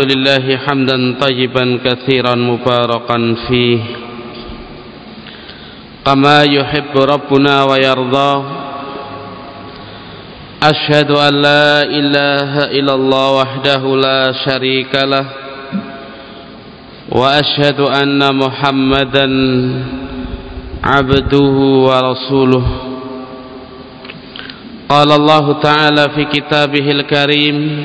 الحمد لله حمدا طيبا كثيرا مباركا فيه كما يحب ربنا ويرضى أشهد أن لا إله إلا الله وحده لا شريك له وأشهد أن محمدا عبده ورسوله قال الله تعالى في كتابه الكريم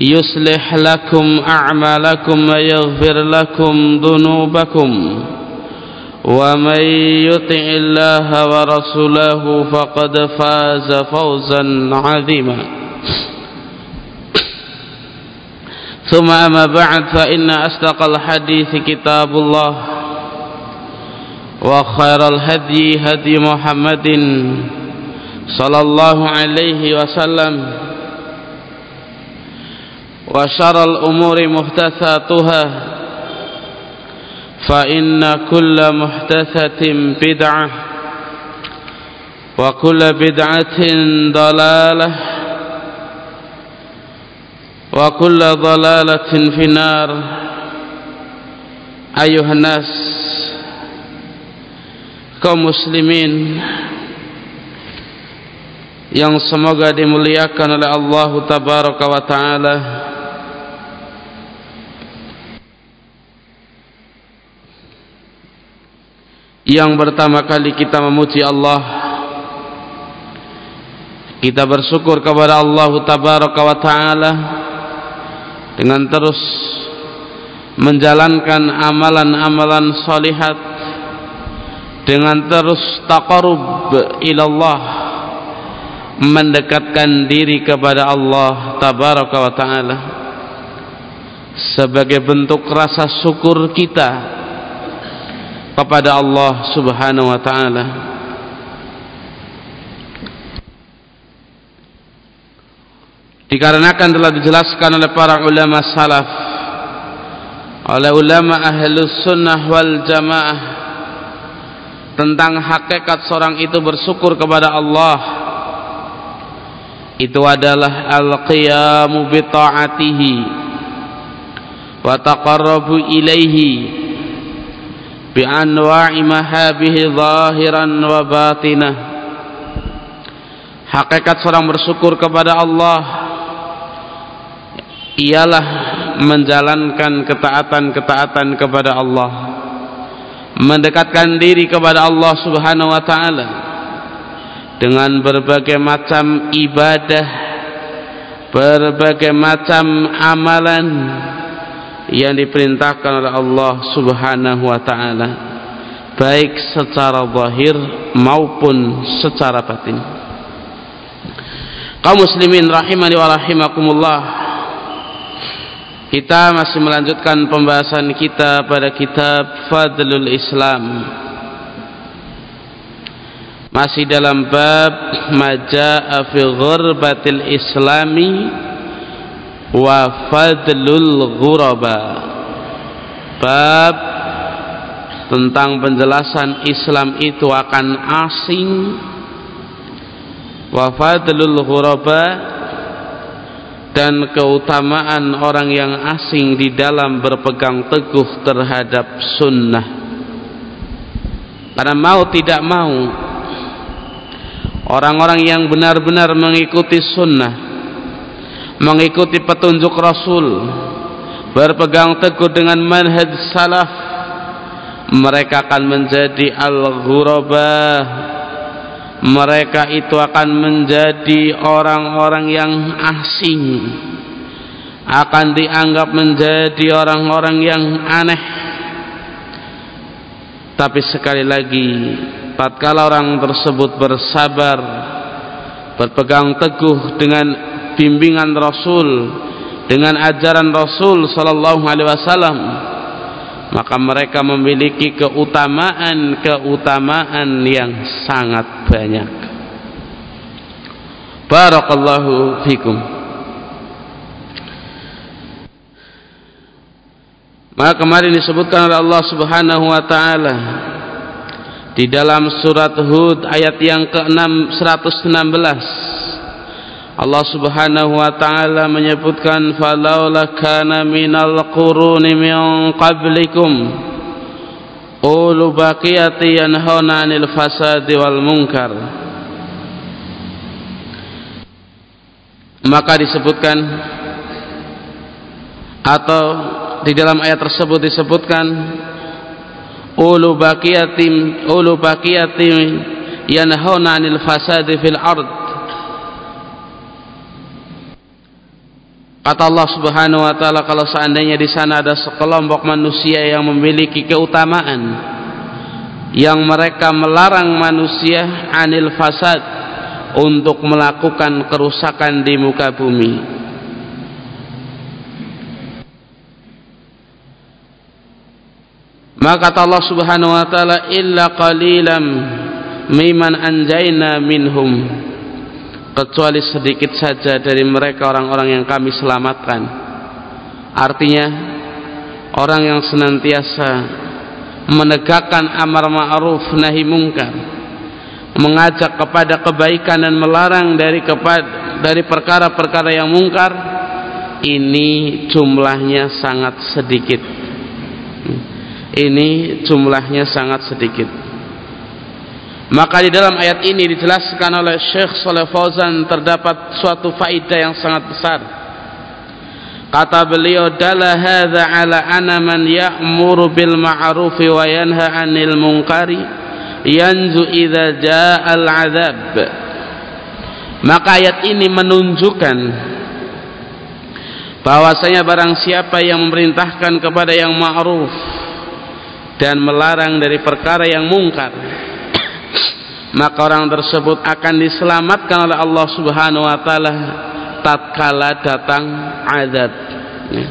يصلح لكم أعمالكم ويغفر لكم ذنوبكم ومن يطع الله ورسوله فقد فاز فوزا عظيما. ثم أما بعد فإن أصدق الحديث كتاب الله وخير الهدي هدي محمد صلى الله عليه وسلم. وشر الأمور محدثاتها فإن كل محدثة بدعة وكل بدعة ضلالة وكل ضلالة في النار. أيها الناس kaum muslimin yang semoga dimuliakan oleh Allah tabaraka wa taala. Yang pertama kali kita memuji Allah kita bersyukur kepada Allah tabaraka wa taala dengan terus menjalankan amalan-amalan salihat dengan terus taqarrub ilallah mendekatkan diri kepada Allah tabaraka wa taala sebagai bentuk rasa syukur kita kepada Allah Subhanahu wa taala. Dikarenakan telah dijelaskan oleh para ulama salaf oleh ulama ahlus sunnah wal jamaah tentang hakikat seorang itu bersyukur kepada Allah itu adalah al-qiyamu bi ta'atihi wa taqarrubu ilaihi بأنواع محابه ظاهرا وباطنة Hakikat seorang bersyukur kepada Allah ialah menjalankan ketaatan-ketaatan kepada Allah mendekatkan diri kepada Allah Subhanahu wa taala dengan berbagai macam ibadah berbagai macam amalan yang diperintahkan oleh Allah Subhanahu wa taala baik secara zahir maupun secara batin. Kaum muslimin rahimani wa rahimakumullah. Kita masih melanjutkan pembahasan kita pada kitab Fadlul Islam. Masih dalam bab Majaa fi ghurbatil Islami wa fadlul ghuraba. Bab tentang penjelasan Islam itu akan asing. Wa fadlul ghuraba dan keutamaan orang yang asing di dalam berpegang teguh terhadap sunnah. Karena mau tidak mau orang-orang yang benar-benar mengikuti sunnah mengikuti petunjuk Rasul berpegang teguh dengan manhaj salaf mereka akan menjadi al-ghurabah mereka itu akan menjadi orang-orang yang asing akan dianggap menjadi orang-orang yang aneh. Tapi sekali lagi tatkala orang tersebut bersabar berpegang teguh dengan bimbingan Rasul dengan ajaran Rasul sallallahu alaihi wasallam maka mereka memiliki keutamaan-keutamaan yang sangat banyak. Barakallahu fikum. Maka kemarin disebutkan oleh Allah Subhanahu wa taala di dalam surat Hud ayat yang ke-6 116 Allah Subhanahu wa taala menyebutkan falaula kana minal quruni min qablikum. Ulu baqiyati yanhauna 'anil fasadi wal munkar. Maka disebutkan atau di dalam ayat tersebut disebutkan ulu baqiyatim ulu baqiyatim yanhauna 'anil fasadi fil ard Kata Allah Subhanahu wa taala kalau seandainya di sana ada sekelompok manusia yang memiliki keutamaan yang mereka melarang manusia anil fasad untuk melakukan kerusakan di muka bumi. Maka kata Allah Subhanahu wa taala illa qalilam miman anjayna minhum kecuali sedikit saja dari mereka orang-orang yang kami selamatkan. Artinya orang yang senantiasa menegakkan amar ma'ruf nahi mungkar mengajak kepada kebaikan dan melarang dari kepada dari perkara-perkara yang mungkar ini jumlahnya sangat sedikit. Ini jumlahnya sangat sedikit maka di dalam ayat ini dijelaskan oleh Syekh Saleh Fauzan terdapat suatu faedah yang sangat besar. Kata beliau, "Dalla hadza ala anna man ya'muru bil ma'ruf wa yanha 'anil munkari yanzu idza jaa al-'adzab." Maka ayat ini menunjukkan bahwasanya barang siapa yang memerintahkan kepada yang ma'ruf dan melarang dari perkara yang mungkar maka orang tersebut akan diselamatkan oleh Allah Subhanahu wa taala tatkala datang azab. Ya.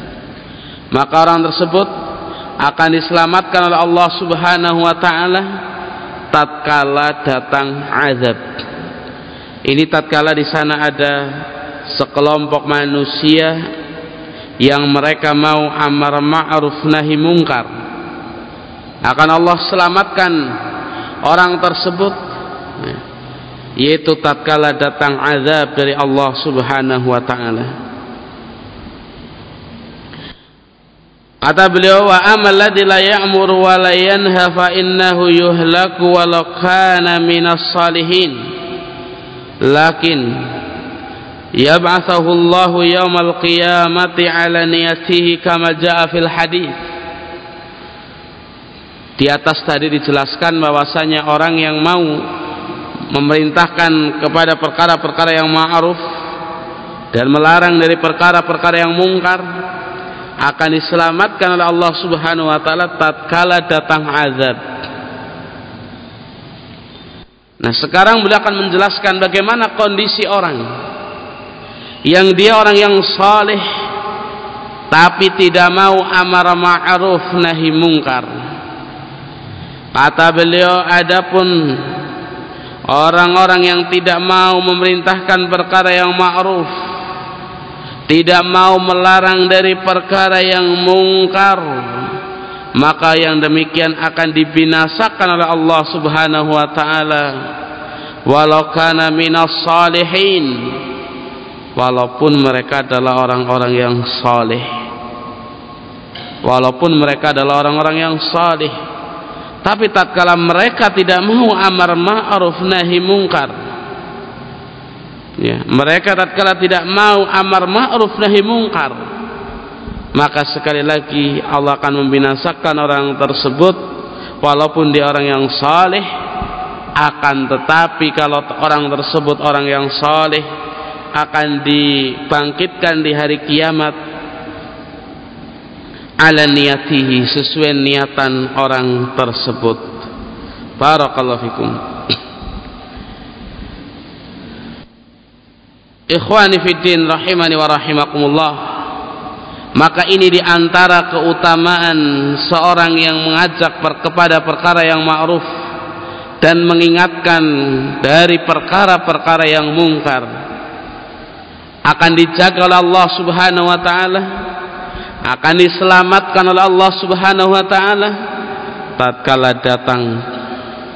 maka orang tersebut akan diselamatkan oleh Allah Subhanahu wa taala tatkala datang azab. Ini tatkala di sana ada sekelompok manusia yang mereka mau amar ma'ruf nahi mungkar. Akan Allah selamatkan orang tersebut yaitu tatkala datang azab dari Allah Subhanahu wa taala. Kata beliau wa amal ladzi la ya'muru wa la yanha fa innahu yuhlaku walau kana minas salihin. Lakin yab'athahu Allah yaumal qiyamati ala niyatihi kama jaa fil hadis. Di atas tadi dijelaskan bahwasanya orang yang mau memerintahkan kepada perkara-perkara yang ma'ruf dan melarang dari perkara-perkara yang mungkar akan diselamatkan oleh Allah Subhanahu wa taala tatkala datang azab. Nah, sekarang beliau akan menjelaskan bagaimana kondisi orang yang dia orang yang saleh tapi tidak mau amar ma'ruf nahi mungkar. Kata beliau adapun orang-orang yang tidak mau memerintahkan perkara yang ma'ruf tidak mau melarang dari perkara yang mungkar maka yang demikian akan dibinasakan oleh Allah Subhanahu wa taala. Walau kana minas salihin walaupun mereka adalah orang-orang yang saleh walaupun mereka adalah orang-orang yang saleh tapi tatkala mereka tidak mau amar ma'ruf nahi mungkar. Ya mereka tatkala tidak mau amar ma'ruf nahi mungkar maka sekali lagi Allah akan membinasakan orang tersebut walaupun dia orang yang saleh akan tetapi kalau orang tersebut orang yang saleh akan dibangkitkan di hari kiamat ala niyatihi sesuai niatan orang tersebut. Barakallahu fikum. Ikhwani fiddin rahimani wa rahimakumullah. Maka ini di antara keutamaan seorang yang mengajak kepada perkara yang ma'ruf dan mengingatkan dari perkara-perkara yang mungkar. Akan dijaga oleh Allah subhanahu wa ta'ala akan diselamatkan oleh Allah subhanahu wa ta'ala tatkala datang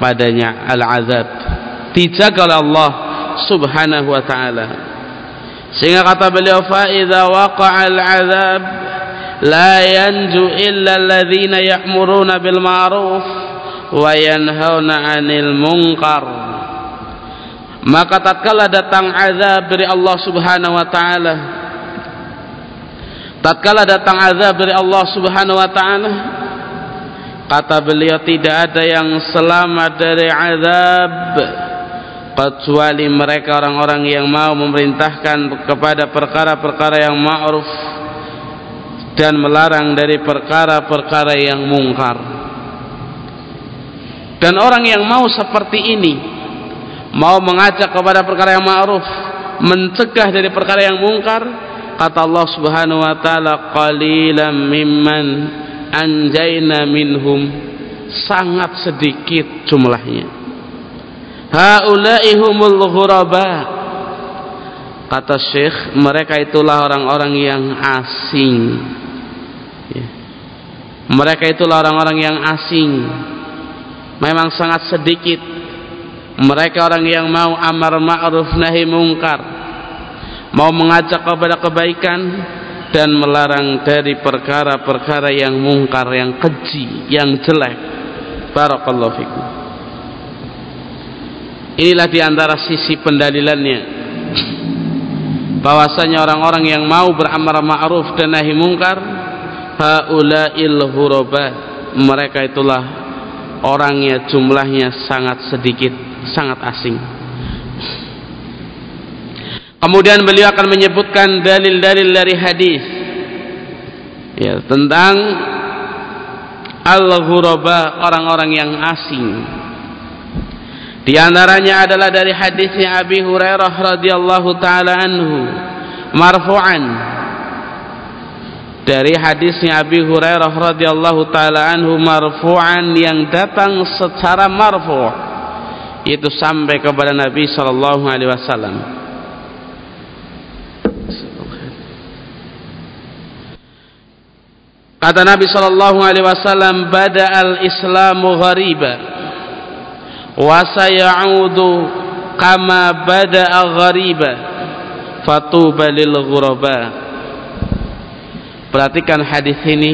padanya al-azab. Dijaga oleh Allah subhanahu wa ta'ala. Sehingga kata beliau faidha waqa'al azab la yanju illa alladhina ya'muruna bil ma'ruf wa yanhauna 'anil munkar. Maka tatkala datang azab dari Allah Subhanahu wa taala tatkala datang azab dari Allah Subhanahu wa taala kata beliau tidak ada yang selamat dari azab kecuali mereka orang-orang yang mau memerintahkan kepada perkara-perkara yang ma'ruf dan melarang dari perkara-perkara yang mungkar. Dan orang yang mau seperti ini mau mengajak kepada perkara yang ma'ruf mencegah dari perkara yang mungkar kata Allah subhanahu wa ta'ala qalilan mimman anjayna minhum. Sangat sedikit jumlahnya. Haula'i humul ghuraba. Kata Syekh mereka itulah orang-orang yang asing. Ya. mereka itulah orang-orang yang asing. Memang sangat sedikit. Mereka orang yang mau amar ma'ruf nahi mungkar mau mengajak kepada kebaikan dan melarang dari perkara-perkara yang mungkar yang keji yang jelek. Barakallahu fikum. Inilah di antara sisi pendalilannya. Bahwasanya orang-orang yang mau beramar ma'ruf dan nahi mungkar haula'il huraba mereka itulah orangnya jumlahnya sangat sedikit sangat asing kemudian beliau akan menyebutkan dalil-dalil dari hadis ya tentang al-ghuraba orang-orang yang asing di antaranya adalah dari hadisnya Abi Hurairah radhiyallahu taala anhu marfu'an. Dari hadisnya Abi Hurairah radhiyallahu taala anhu marfu'an yang datang secara marfu' yaitu sampai kepada Nabi sallallahu alaihi wasallam. Kata Nabi sallallahu alaihi wasallam, "Bada al-Islamu ghariba." wasayaudu kama bada'a ghariba fatuba lil ghuraba. Perhatikan hadis ini.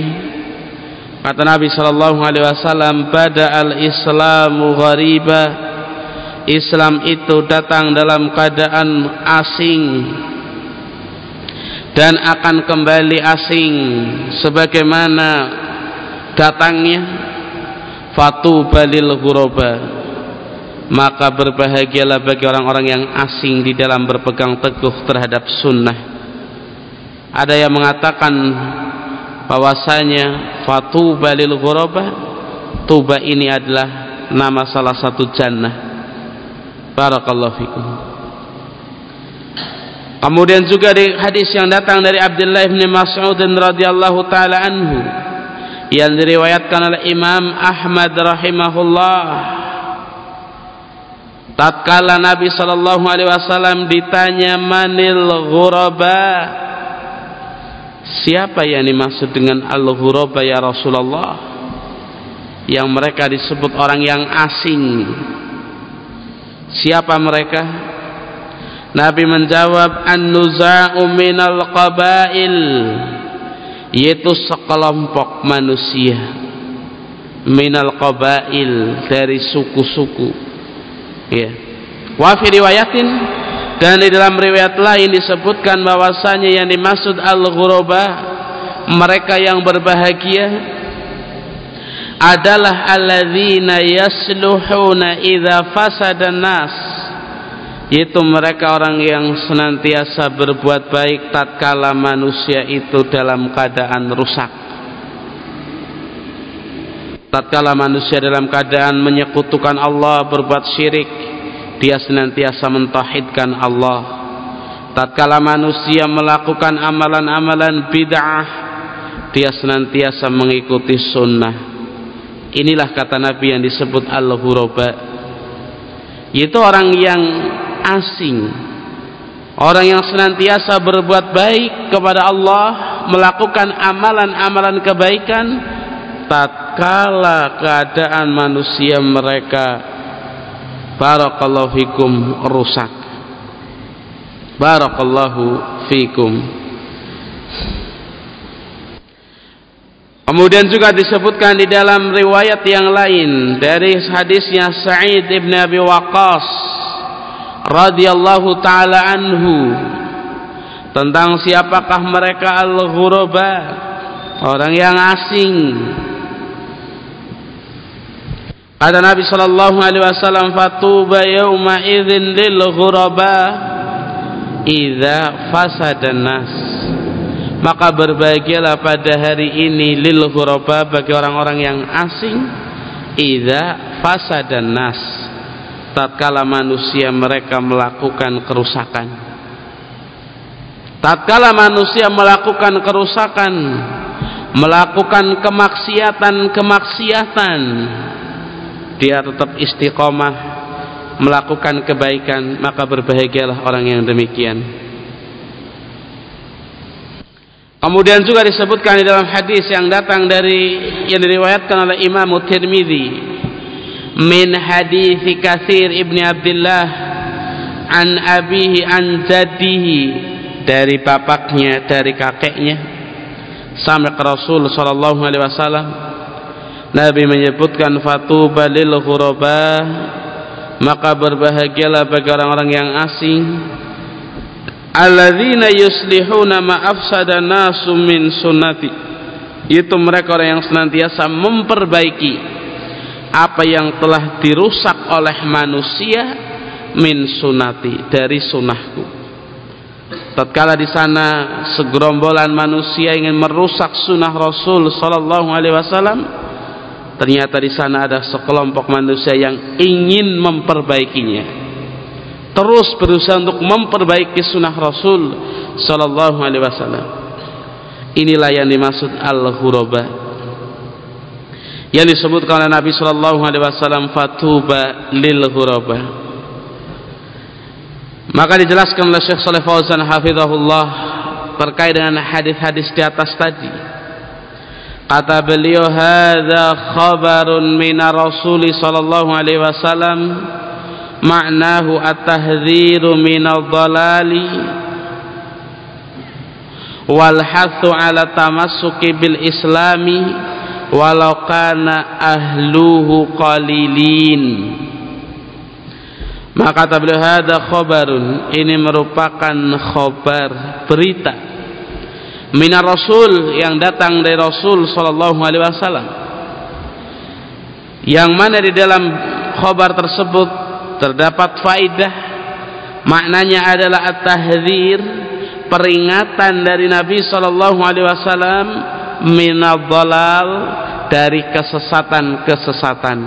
Kata Nabi sallallahu alaihi wasallam bada'al islamu ghariba. Islam itu datang dalam keadaan asing dan akan kembali asing sebagaimana datangnya. Fatuba lil ghuraba maka berbahagialah bagi orang-orang yang asing di dalam berpegang teguh terhadap sunnah. Ada yang mengatakan bahwasanya fatuba lil ghuraba tuba ini adalah nama salah satu jannah. Barakallahu fikum kemudian juga di hadis yang datang dari Abdullah bin Mas'ud radhiyallahu taala anhu yang diriwayatkan oleh Imam Ahmad rahimahullah. Tatkala Nabi sallallahu alaihi wasallam ditanya manil ghuraba? Siapa yang dimaksud dengan al ghuraba ya Rasulullah? Yang mereka disebut orang yang asing. Siapa mereka Nabi menjawab an-nuza'u minal qabail yaitu sekelompok manusia. Minal qabail dari suku-suku. Ya. Wa fi riwayatin dan di dalam riwayat lain disebutkan bahwasanya yang dimaksud al-ghuraba mereka yang berbahagia adalah alladzina yasluhuna idza fasada nas yaitu mereka orang yang senantiasa berbuat baik tatkala manusia itu dalam keadaan rusak. Tatkala manusia dalam keadaan menyekutukan Allah berbuat syirik dia senantiasa mentauhidkan Allah. Tatkala manusia melakukan amalan-amalan bid'ah dia senantiasa mengikuti sunnah. Inilah kata Nabi yang disebut al-ghuraba. Yaitu orang yang asing. Orang yang senantiasa berbuat baik kepada Allah melakukan amalan-amalan kebaikan tatkala keadaan manusia mereka barakallahu fikum rusak. Barakallahu fikum. Kemudian juga disebutkan di dalam riwayat yang lain dari hadisnya Sa'id ibn Abi Waqqas radhiyallahu taala anhu. Tentang siapakah mereka al-ghuraba? Orang yang asing. Kata Nabi sallallahu alaihi wasallam fatuba yauma idzin lil ghuraba idza fasadan nas maka berbahagialah pada hari ini lil ghuraba bagi orang-orang yang asing idza fasadan nas tatkala manusia mereka melakukan kerusakan. Tatkala manusia melakukan kerusakan melakukan kemaksiatan-kemaksiatan dia tetap istiqomah melakukan kebaikan maka berbahagialah orang yang demikian. Kemudian juga disebutkan di dalam hadis yang datang dari yang diriwayatkan oleh Imam Tirmizi min hadis Katsir ibni Abdullah an abihi an jaddihi dari bapaknya dari kakeknya. Sampai ke Rasul sallallahu alaihi wasallam Nabi menyebutkan fatuba lil ghuraba maka berbahagialah bagi orang-orang yang asing. Alladzina yuslihuna ma afsada nasu min sunnati itu mereka orang yang senantiasa memperbaiki apa yang telah dirusak oleh manusia min sunati dari sunnahku tatkala di sana segerombolan manusia ingin merusak sunnah Rasul sallallahu alaihi wasallam ternyata di sana ada sekelompok manusia yang ingin memperbaikinya terus berusaha untuk memperbaiki sunnah Rasul Sallallahu Alaihi Wasallam. Inilah yang dimaksud al-ghuraba. Yang disebutkan oleh Nabi Sallallahu Alaihi Wasallam fatuba lil ghuraba. Maka dijelaskan oleh Syekh Saleh Fauzan hafizahullah terkait dengan hadis-hadis di atas tadi. Kata beliau hadza khabarun min Rasul sallallahu alaihi wasallam ma'nahu at-tahdhiru minal dhalali wal hathu ala tamassuki bil islami walau kana ahluhu qalilin. Maka kata beliau hada khabarun. Ini merupakan khabar berita. Minar rasul yang datang dari rasul sallallahu alaihi wasallam. Yang mana di dalam khabar tersebut terdapat faidah maknanya adalah at-tahdzir peringatan dari Nabi sallallahu alaihi wasallam minadhalal dari kesesatan-kesesatan.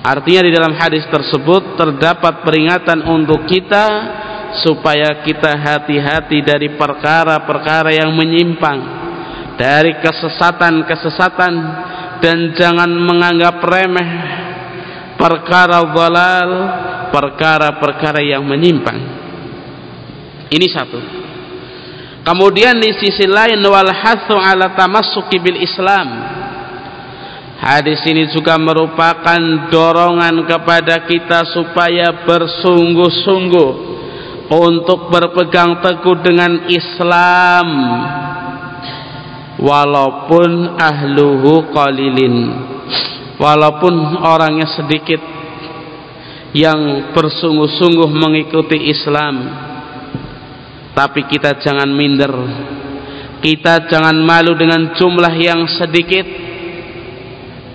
Artinya di dalam hadis tersebut terdapat peringatan untuk kita supaya kita hati-hati dari perkara-perkara yang menyimpang dari kesesatan-kesesatan dan jangan menganggap remeh perkara dalal perkara-perkara yang menyimpang. Ini satu kemudian di sisi lain wal hathu ala tamassuki bil islam. Hadis ini juga merupakan dorongan kepada kita supaya bersungguh-sungguh untuk berpegang teguh dengan Islam. Walaupun ahluhu qalilin. Walaupun orangnya sedikit yang bersungguh-sungguh mengikuti Islam tapi kita jangan minder. Kita jangan malu dengan jumlah yang sedikit.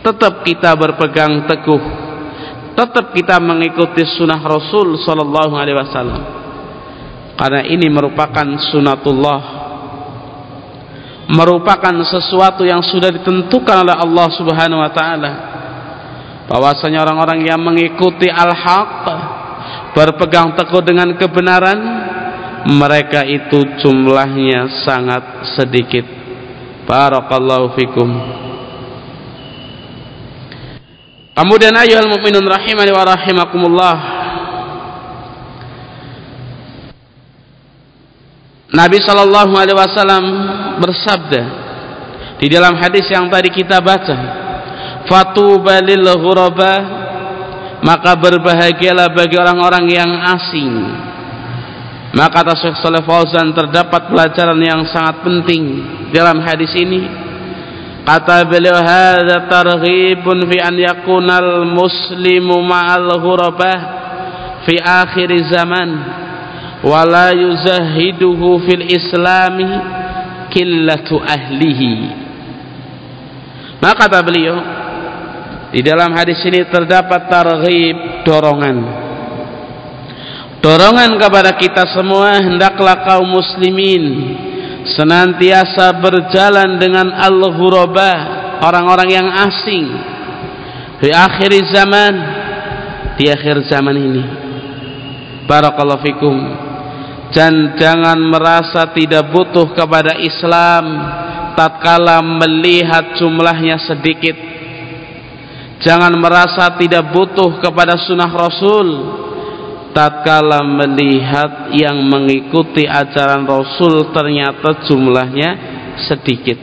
Tetap kita berpegang teguh. Tetap kita mengikuti sunnah Rasul sallallahu alaihi wasallam. Karena ini merupakan sunatullah merupakan sesuatu yang sudah ditentukan oleh Allah Subhanahu wa taala. Bahwasanya orang-orang yang mengikuti al-haq berpegang teguh dengan kebenaran mereka itu jumlahnya sangat sedikit barakallahu fikum Kemudian ayuhal mu'minun rahimani wa rahimakumullah. Nabi sallallahu alaihi wasallam bersabda di dalam hadis yang tadi kita baca, "Fatuba lil ghuraba" maka berbahagialah bagi orang-orang yang asing. Maka kata Syekh Saleh Fauzan terdapat pelajaran yang sangat penting dalam hadis ini Kata beliau hadza targhibun fi an yakunal muslimu ma'al ghurabah fi akhir zaman wa la yuzahiduhu fil islami qillatu ahlihi. Maka kata beliau di dalam hadis ini terdapat targhib dorongan dorongan kepada kita semua hendaklah kaum muslimin senantiasa berjalan dengan al-ghuraba orang-orang yang asing. Di akhir zaman di akhir zaman ini. Barakallahu fikum. Dan jangan merasa tidak butuh kepada Islam tatkala melihat jumlahnya sedikit. Jangan merasa tidak butuh kepada sunnah Rasul tatkala melihat yang mengikuti ajaran Rasul ternyata jumlahnya sedikit.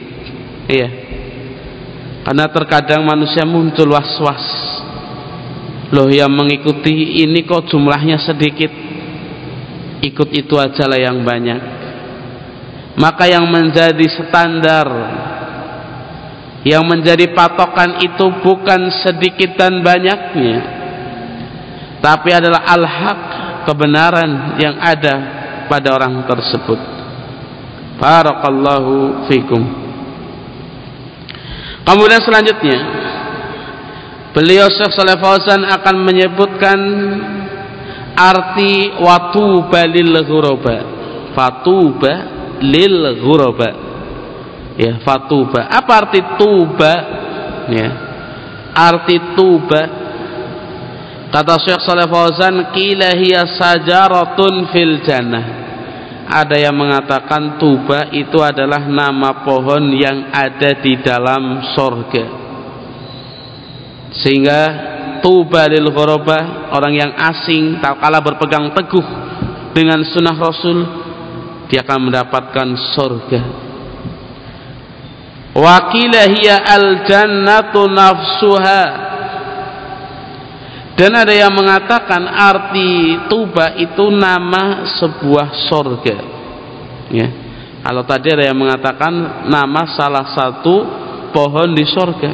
Iya. Karena terkadang manusia muncul was-was. Loh yang mengikuti ini kok jumlahnya sedikit? Ikut itu aja lah yang banyak. Maka yang menjadi standar yang menjadi patokan itu bukan sedikit dan banyaknya tapi adalah al-haq kebenaran yang ada pada orang tersebut. Barakallahu fikum. Kemudian selanjutnya beliau Syekh Saleh Fauzan akan menyebutkan arti watuba lil ghuraba fatuba lil ghuraba ya fatuba. Apa arti tuba? Ya. Arti tuba Kata Syekh Saleh Fauzan, "Qila hiya sajaratun fil jannah." Ada yang mengatakan tuba itu adalah nama pohon yang ada di dalam sorga. Sehingga tuba lil ghuraba, orang yang asing tak kala berpegang teguh dengan sunnah Rasul, dia akan mendapatkan sorga. Wakilah hiya al jannatu nafsuha dan ada yang mengatakan arti tuba itu nama sebuah sorga. Ya. Kalau tadi ada yang mengatakan nama salah satu pohon di sorga.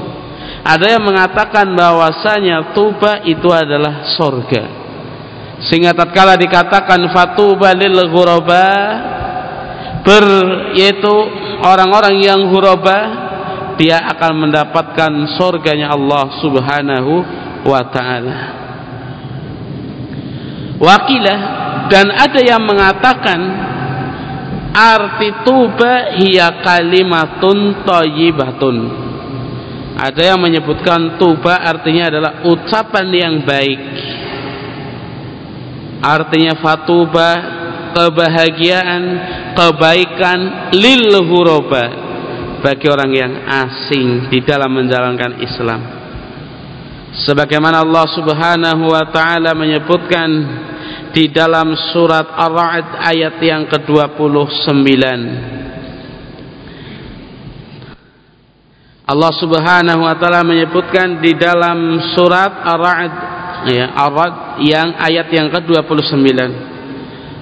Ada yang mengatakan bahwasanya tuba itu adalah sorga. Sehingga tatkala dikatakan fatuba lil ghuraba ber yaitu orang-orang yang ghuraba dia akan mendapatkan sorganya Allah Subhanahu wa taala. Wakilah dan ada yang mengatakan arti tuba hiya kalimatun thayyibatun. Ada yang menyebutkan tuba artinya adalah ucapan yang baik. Artinya fatuba kebahagiaan, kebaikan lil huroba bagi orang yang asing di dalam menjalankan Islam sebagaimana Allah Subhanahu wa taala menyebutkan di dalam surat Ar-Ra'd ayat yang ke-29. Allah Subhanahu wa taala menyebutkan di dalam surat Ar-Ra'd ya Ar-Ra'd yang ayat yang ke-29.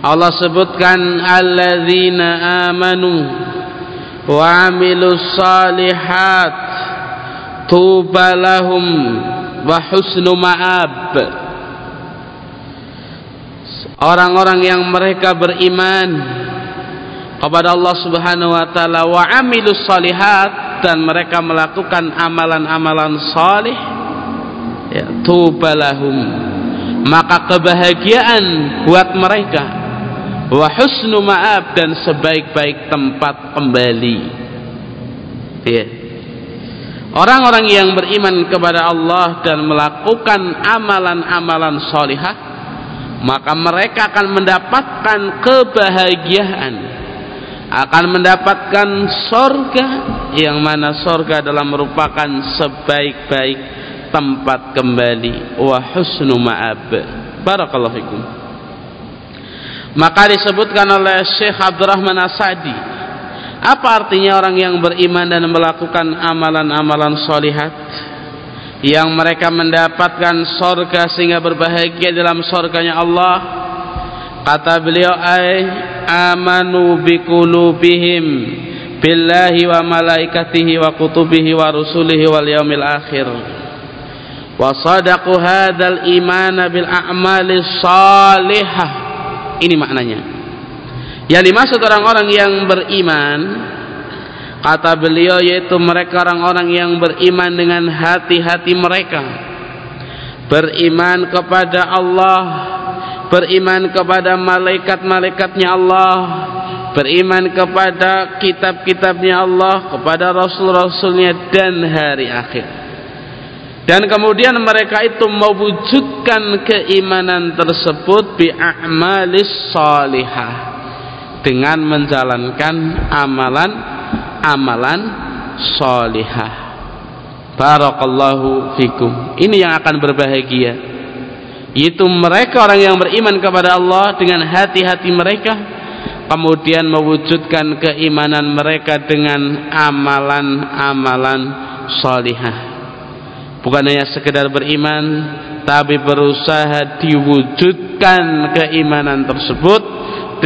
Allah sebutkan alladzina amanu wa amilus salihat tuba lahum wa husnu ma'ab. Orang-orang yang mereka beriman kepada Allah Subhanahu wa taala wa amilus salihat dan mereka melakukan amalan-amalan saleh ya tubalahum maka kebahagiaan buat mereka. Wa husnu ma'ab dan sebaik-baik tempat kembali. Ya orang-orang yang beriman kepada Allah dan melakukan amalan-amalan salihah maka mereka akan mendapatkan kebahagiaan. Akan mendapatkan sorga yang mana sorga adalah merupakan sebaik-baik tempat kembali. Wa husnu ma'ab. Barakallahu maka disebutkan oleh Syekh Abdurrahman Asadi apa artinya orang yang beriman dan melakukan amalan-amalan solihat? Yang mereka mendapatkan sorga sehingga berbahagia dalam sorganya Allah. Kata beliau ay amanu biqulubihim billahi wa malaikatihi wa kutubihi wa rusulihi wal yaumil akhir. Wa sadaqu hadzal imana bil a'mali salihah. Ini maknanya yang dimaksud orang-orang yang beriman kata beliau yaitu mereka orang-orang yang beriman dengan hati-hati mereka. Beriman kepada Allah beriman kepada malaikat-malaikatnya Allah beriman kepada kitab-kitabnya Allah kepada rasul-rasulnya dan hari akhir. Dan kemudian mereka itu mewujudkan keimanan tersebut bi a'malis salihah dengan menjalankan amalan amalan salihah barakallahu fikum. Ini yang akan berbahagia. Itu mereka orang yang beriman kepada Allah dengan hati-hati mereka kemudian mewujudkan keimanan mereka dengan amalan-amalan salihah bukan hanya sekedar beriman tapi berusaha diwujudkan keimanan tersebut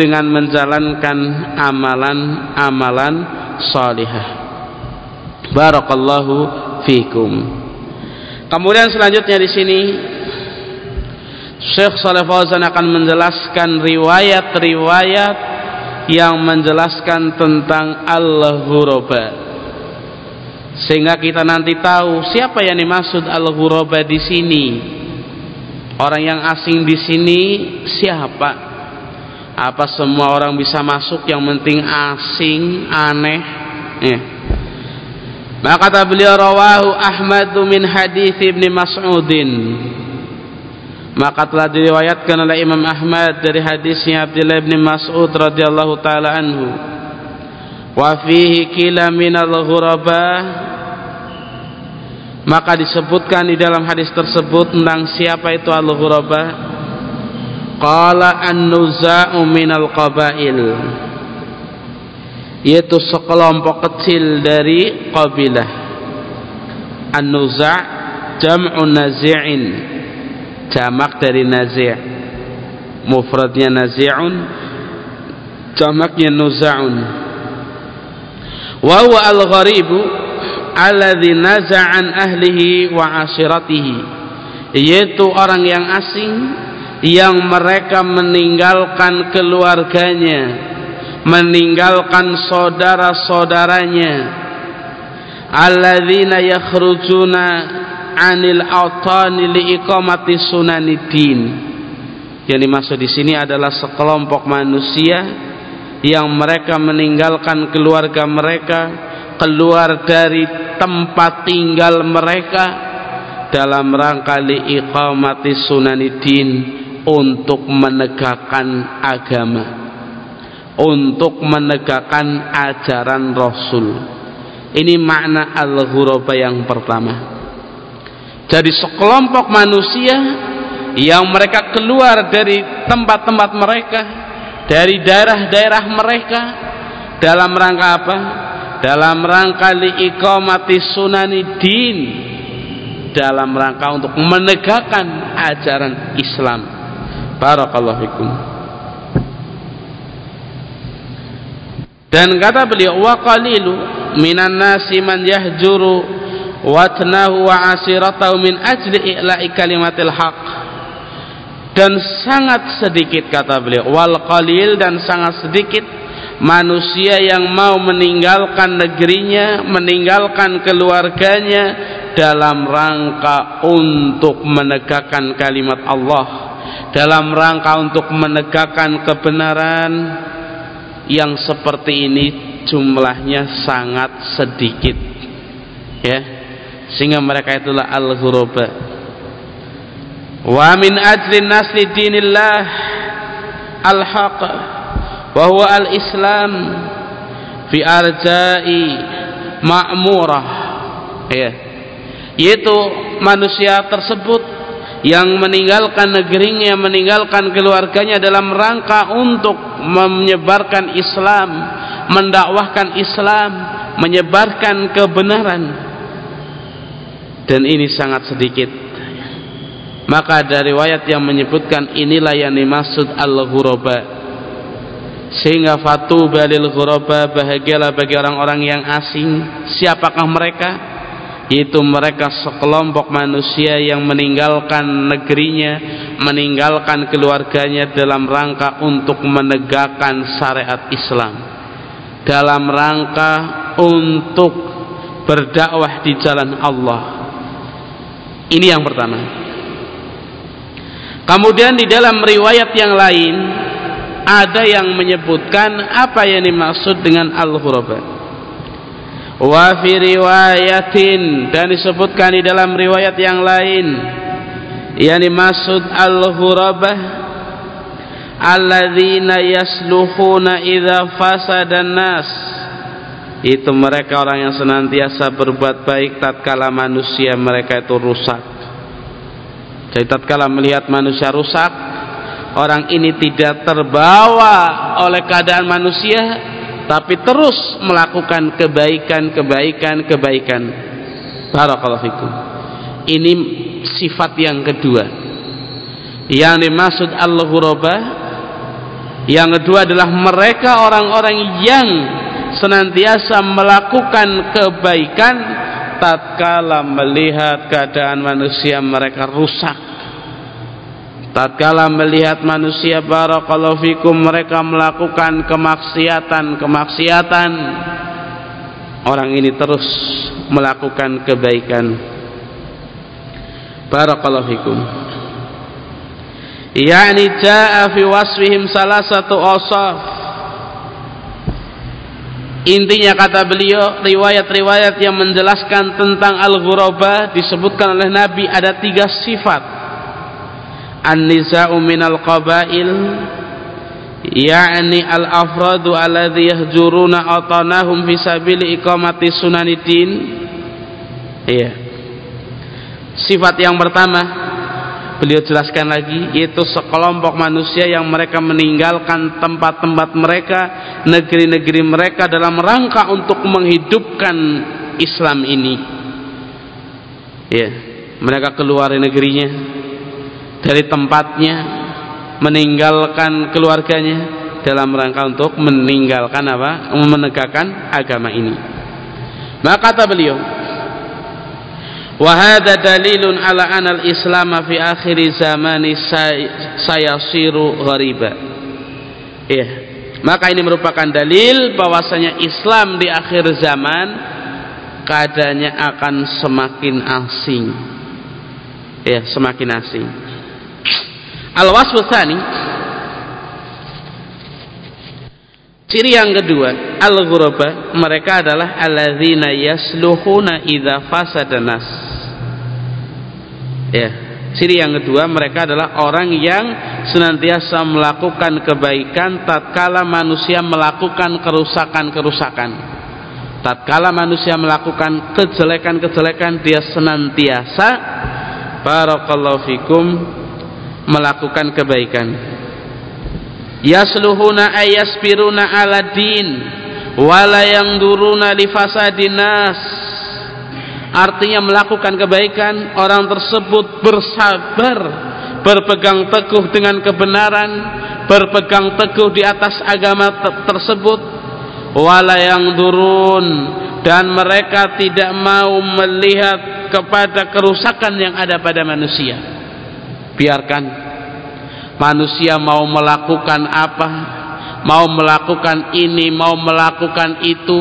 dengan menjalankan amalan-amalan salihah. Barakallahu fikum. Kemudian selanjutnya di sini Syekh Saleh Fauzan akan menjelaskan riwayat-riwayat yang menjelaskan tentang al-ghuraba. Sehingga kita nanti tahu siapa yang dimaksud al-ghuraba di sini. Orang yang asing di sini siapa apa semua orang bisa masuk? Yang penting asing aneh. Eh. maka kata beliau rawahu Ahmad min hadis Ibnu Mas'udin. Maka telah diriwayatkan oleh Imam Ahmad dari hadisnya Abdullah bin Mas'ud radhiyallahu taala anhu. Wa fihi kila minal ghuraba. Maka disebutkan di dalam hadis tersebut tentang siapa itu al-ghuraba qala an-nuza'u minal qabail. Yaitu sekelompok kecil dari qabilah. An-nuza' jam'un nazi'in. Jamak dari nazi' mufradnya nazi'un jamaknya nuza'un. Wa huwa al-gharibu alladhi naza'an ahlihi wa ashiratihi. Yaitu orang yang asing yang mereka meninggalkan keluarganya meninggalkan saudara-saudaranya. Alladzina yakhrujuna anil autani liiqamati sunanidin yang dimaksud di sini adalah sekelompok manusia yang mereka meninggalkan keluarga mereka keluar dari tempat tinggal mereka dalam rangka liiqamati sunanidin untuk menegakkan agama untuk menegakkan ajaran Rasul ini makna al-ghuraba yang pertama jadi sekelompok manusia yang mereka keluar dari tempat-tempat mereka dari daerah-daerah mereka dalam rangka apa? Dalam rangka liiqamati sunani din dalam rangka untuk menegakkan ajaran Islam. Barakallahu fikum. Dan kata beliau wa qalilu minan nasi man yahjuru watnahu wa asiratahu min ajli i'la'i kalimatil haqq dan sangat sedikit kata beliau wal qalil dan sangat sedikit manusia yang mau meninggalkan negerinya, meninggalkan keluarganya dalam rangka untuk menegakkan kalimat Allah, dalam rangka untuk menegakkan kebenaran yang seperti ini jumlahnya sangat sedikit. Ya. Sehingga mereka itulah al-ghuraba. Wa min ajli nasli dinillah al-haq bahwa al-Islam fi arja'i ma'murah ya yaitu manusia tersebut yang meninggalkan negerinya meninggalkan keluarganya dalam rangka untuk menyebarkan Islam mendakwahkan Islam menyebarkan kebenaran. Dan ini sangat sedikit. Maka ada riwayat yang menyebutkan inilah yang dimaksud al-ghuraba. Sehingga fatu balil ghuraba bahagialah bagi orang-orang yang asing. Siapakah mereka itu mereka sekelompok manusia yang meninggalkan negerinya meninggalkan keluarganya dalam rangka untuk menegakkan syariat Islam. Dalam rangka untuk berdakwah di jalan Allah. Ini yang pertama. Kemudian di dalam riwayat yang lain ada yang menyebutkan apa yang dimaksud dengan al-ghuraba wa fi riwayatin dan disebutkan di dalam riwayat yang lain yang dimaksud al-ghuraba alladzina yasluhuna idza fasada nas itu mereka orang yang senantiasa berbuat baik tatkala manusia mereka itu rusak. Jadi tatkala melihat manusia rusak orang ini tidak terbawa oleh keadaan manusia tapi terus melakukan kebaikan kebaikan kebaikan. Barakallahu fikum. Ini sifat yang kedua. Yang dimaksud al-ghuraba yang kedua adalah mereka orang-orang yang senantiasa melakukan kebaikan tatkala melihat keadaan manusia mereka rusak tatkala melihat manusia barakallahu fikum mereka melakukan kemaksiatan-kemaksiatan orang ini terus melakukan kebaikan. Barakallahu fikum. Yakni jaa fi wasfihim salah satu asaf intinya kata beliau riwayat-riwayat yang menjelaskan tentang al-ghuraba disebutkan oleh Nabi ada tiga sifat an-nisa'u minal qabail yakni al-afradu alladhi yahjuruna atanahum fi sabili iqamati sunanidin iya. Sifat yang pertama beliau jelaskan lagi yaitu sekelompok manusia yang mereka meninggalkan tempat-tempat mereka negeri-negeri mereka dalam rangka untuk menghidupkan Islam ini. Ya mereka keluar negerinya dari tempatnya meninggalkan keluarganya dalam rangka untuk meninggalkan apa? Menegakkan agama ini. Maka kata beliau wa hadha dalilun ala anal islam fi akhir zamani sayasiru ghariba. Iya. Maka ini merupakan dalil bahwasanya Islam di akhir zaman keadaannya akan semakin asing. Ya semakin asing Al-wasfu Ciri yang kedua, al-ghuraba mereka adalah alladzina yasluhuna idza fasada nas. Ya, ciri yang kedua mereka adalah orang yang senantiasa melakukan kebaikan tatkala manusia melakukan kerusakan-kerusakan. Tatkala manusia melakukan kejelekan-kejelekan dia senantiasa barakallahu fikum melakukan kebaikan. Yasluhuna ayaspiruna ala din wala yang duruna li fasadinas artinya melakukan kebaikan orang tersebut bersabar berpegang teguh dengan kebenaran berpegang teguh di atas agama tersebut. Wala yang durun dan mereka tidak mau melihat kepada kerusakan yang ada pada manusia biarkan manusia mau melakukan apa mau melakukan ini mau melakukan itu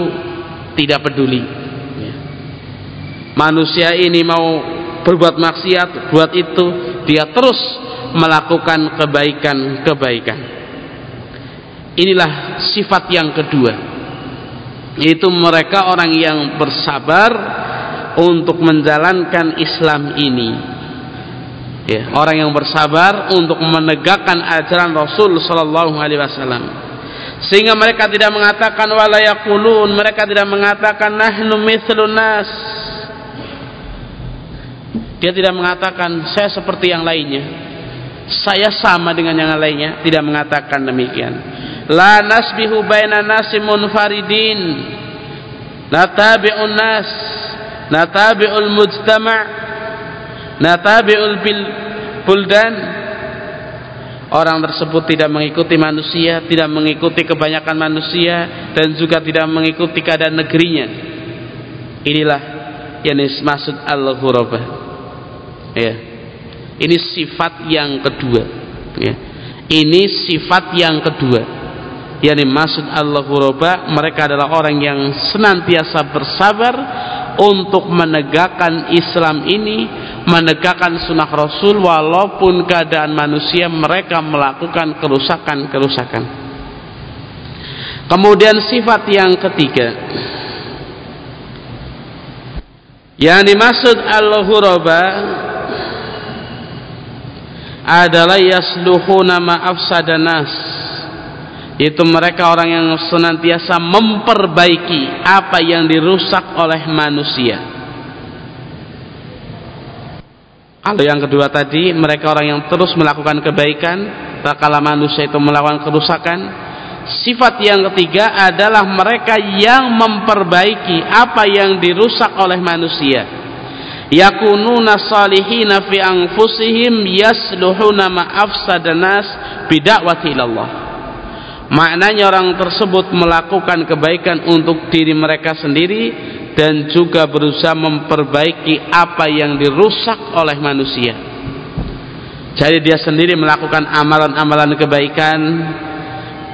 tidak peduli. Ya. manusia ini mau berbuat maksiat buat itu dia terus melakukan kebaikan-kebaikan. Inilah sifat yang kedua. Yaitu mereka orang yang bersabar untuk menjalankan Islam ini ya, orang yang bersabar untuk menegakkan ajaran Rasul sallallahu alaihi wasallam. Sehingga mereka tidak mengatakan wala yaqulun mereka tidak mengatakan nahnu mithlun nas. Dia tidak mengatakan saya seperti yang lainnya. Saya sama dengan yang lainnya tidak mengatakan demikian. La nasbihu baina nasi munfaridin. Natabi'un nas. Natabi'ul mujtama' natabi'ul bil buldan. Orang tersebut tidak mengikuti manusia tidak mengikuti kebanyakan manusia dan juga tidak mengikuti keadaan negerinya. Inilah yang maksud al-ghurabah ya. Ini sifat yang kedua. Ya. Ini sifat yang kedua. Yang maksud al-ghurabah mereka adalah orang yang senantiasa bersabar untuk menegakkan Islam ini menegakkan sunnah Rasul walaupun keadaan manusia mereka melakukan kerusakan-kerusakan. Kemudian sifat yang ketiga. Yang dimaksud al-huraba adalah yasluhuna ma'afsadanas itu mereka orang yang senantiasa memperbaiki apa yang dirusak oleh manusia kalau yang kedua tadi mereka orang yang terus melakukan kebaikan tak kala manusia itu melakukan kerusakan. Sifat yang ketiga adalah mereka yang memperbaiki apa yang dirusak oleh manusia. Yakununa salihina fi anfusihim yasluhuna ma'afsadanas bidakwati ilallah. Maknanya orang tersebut melakukan kebaikan untuk diri mereka sendiri dan juga berusaha memperbaiki apa yang dirusak oleh manusia. Jadi dia sendiri melakukan amalan-amalan kebaikan.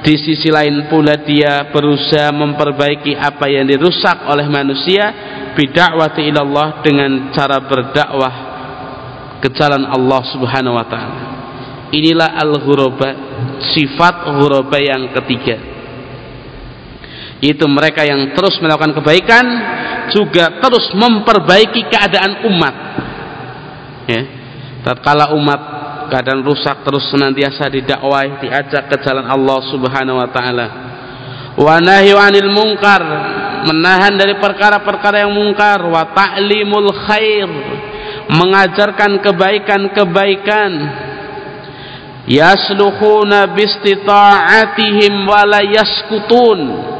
Di sisi lain pula dia berusaha memperbaiki apa yang dirusak oleh manusia. Bidakwati ilallah dengan cara berdakwah ke jalan Allah subhanahu wa ta'ala. Inilah al-ghuraba sifat ghuraba yang ketiga itu mereka yang terus melakukan kebaikan juga terus memperbaiki keadaan umat. Ya. Tatkala umat keadaan rusak terus senantiasa didakwai diajak ke jalan Allah Subhanahu wa taala. Wa nahyu 'anil munkar menahan dari perkara-perkara yang mungkar. Wa ta'limul khair mengajarkan kebaikan-kebaikan. Yasluhuna bistita'atihim wala yaskutun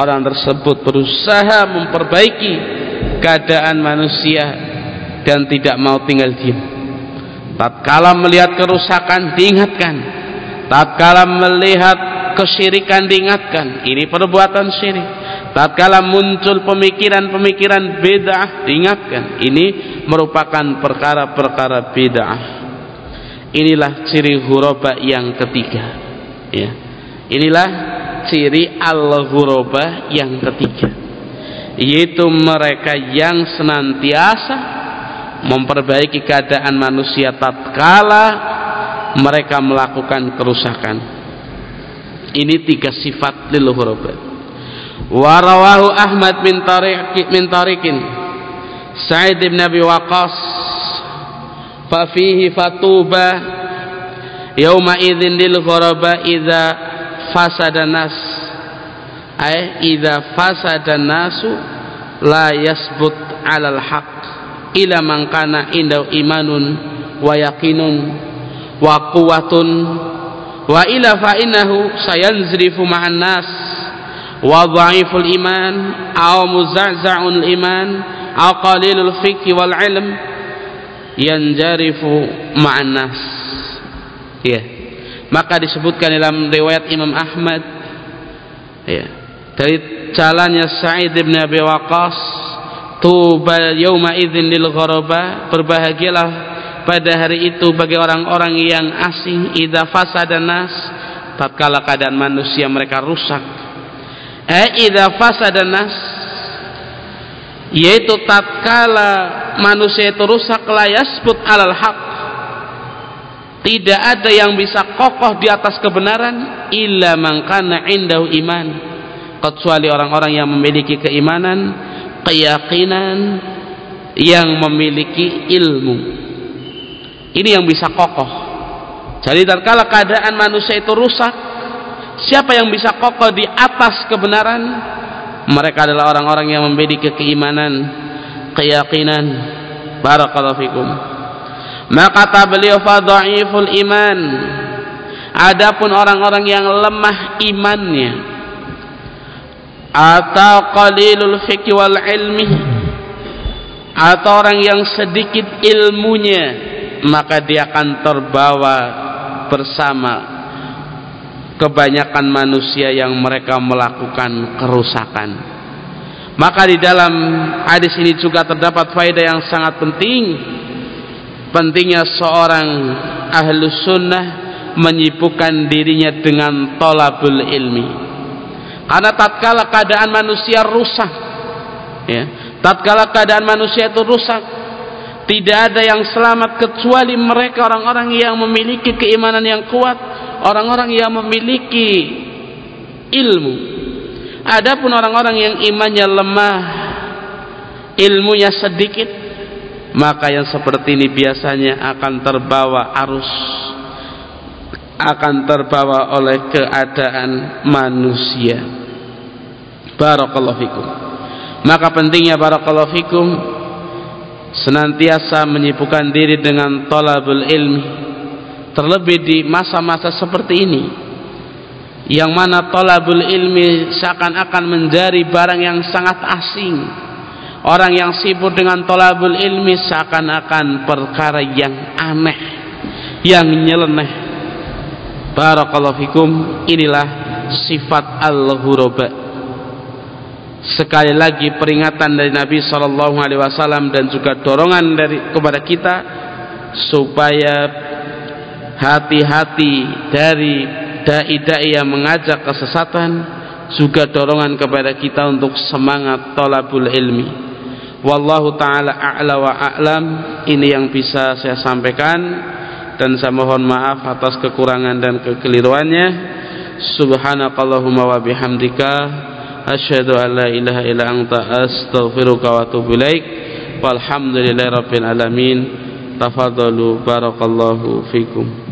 orang tersebut berusaha memperbaiki keadaan manusia dan tidak mau tinggal diam. Tatkala melihat kerusakan diingatkan. Tatkala melihat kesyirikan diingatkan. Ini perbuatan syirik. Tatkala muncul pemikiran-pemikiran bid'ah diingatkan. Ini merupakan perkara-perkara bid'ah. Inilah ciri huraba yang ketiga. Ya. Inilah ciri al-ghuraba yang ketiga. Yaitu mereka yang senantiasa memperbaiki keadaan manusia tatkala mereka melakukan kerusakan. Ini tiga sifat lil ghuraba warawahu Ahmad bin Tariq min Tariqin. Sa'id bin Abi Waqqas. Fafihi fatuba yauma idzin lil ghuraba idza fasada nas. Ay idza fasada nasu la yasbut alal haq. Ila man kana imanun wa yaqinun wa quwwatun. Wa ila fa innahu sayanzrifu ma'an nas. Wa dha'iful iman aw muzazza'ul iman aw qalilul fiqh wal ilm. Yanjarifu ma'an nas. Ya maka disebutkan dalam riwayat Imam Ahmad. Ya dari jalannya Sa'id bin Abi Waqqas tuba yauma idzin lil ghuraba. Berbahagialah pada hari itu bagi orang-orang yang asing idza fasada nas tatkala keadaan manusia mereka rusak. Eh idza fasada nas yaitu tatkala manusia itu rusak la yasbut alal haq tidak ada yang bisa kokoh di atas kebenaran illa man kana indahu iman. Kecuali orang-orang yang memiliki keimanan keyakinan yang memiliki ilmu. Ini yang bisa kokoh. Jadi tatkala keadaan manusia itu rusak siapa yang bisa kokoh di atas kebenaran? Mereka adalah orang-orang yang memiliki keimanan keyakinan. Barakallahu fikum maka kata beliau fadhaiful iman. Adapun orang-orang yang lemah imannya atau qalilul fikih wal ilmi atau orang yang sedikit ilmunya maka dia akan terbawa bersama kebanyakan manusia yang mereka melakukan kerusakan. Maka di dalam hadis ini juga terdapat faedah yang sangat penting pentingnya seorang ahlu sunnah menyibukkan dirinya dengan tolabul ilmi. Karena tatkala keadaan manusia rusak ya, tatkala keadaan manusia itu rusak tidak ada yang selamat kecuali mereka orang-orang yang memiliki keimanan yang kuat orang-orang yang memiliki ilmu. Adapun orang-orang yang imannya lemah ilmunya sedikit maka yang seperti ini biasanya akan terbawa arus akan terbawa oleh keadaan manusia. Barakallahu fikum. Maka pentingnya barakallahu fikum senantiasa menyibukkan diri dengan talabul ilmi terlebih di masa-masa seperti ini yang mana tolabul ilmi seakan-akan menjadi barang yang sangat asing orang yang sibuk dengan tolabul ilmi seakan-akan perkara yang aneh yang nyeleneh. Barakallahu fikum inilah sifat al-ghuraba. Sekali lagi peringatan dari Nabi sallallahu alaihi wasallam dan juga dorongan dari kepada kita supaya hati-hati dari dai-dai yang mengajak kesesatan juga dorongan kepada kita untuk semangat tolabul ilmi wallahu ta'ala a'la wa a'lam. Ini yang bisa saya sampaikan. Dan saya mohon maaf atas kekurangan dan kekeliruannya. Subhanakallahumma wa bihamdika. Asyhadu an la ilaha illa anta astaghfiruka wa atubu ilaik. Walhamdulillahi rabbil alamin. Tafadalu barakallahu fikum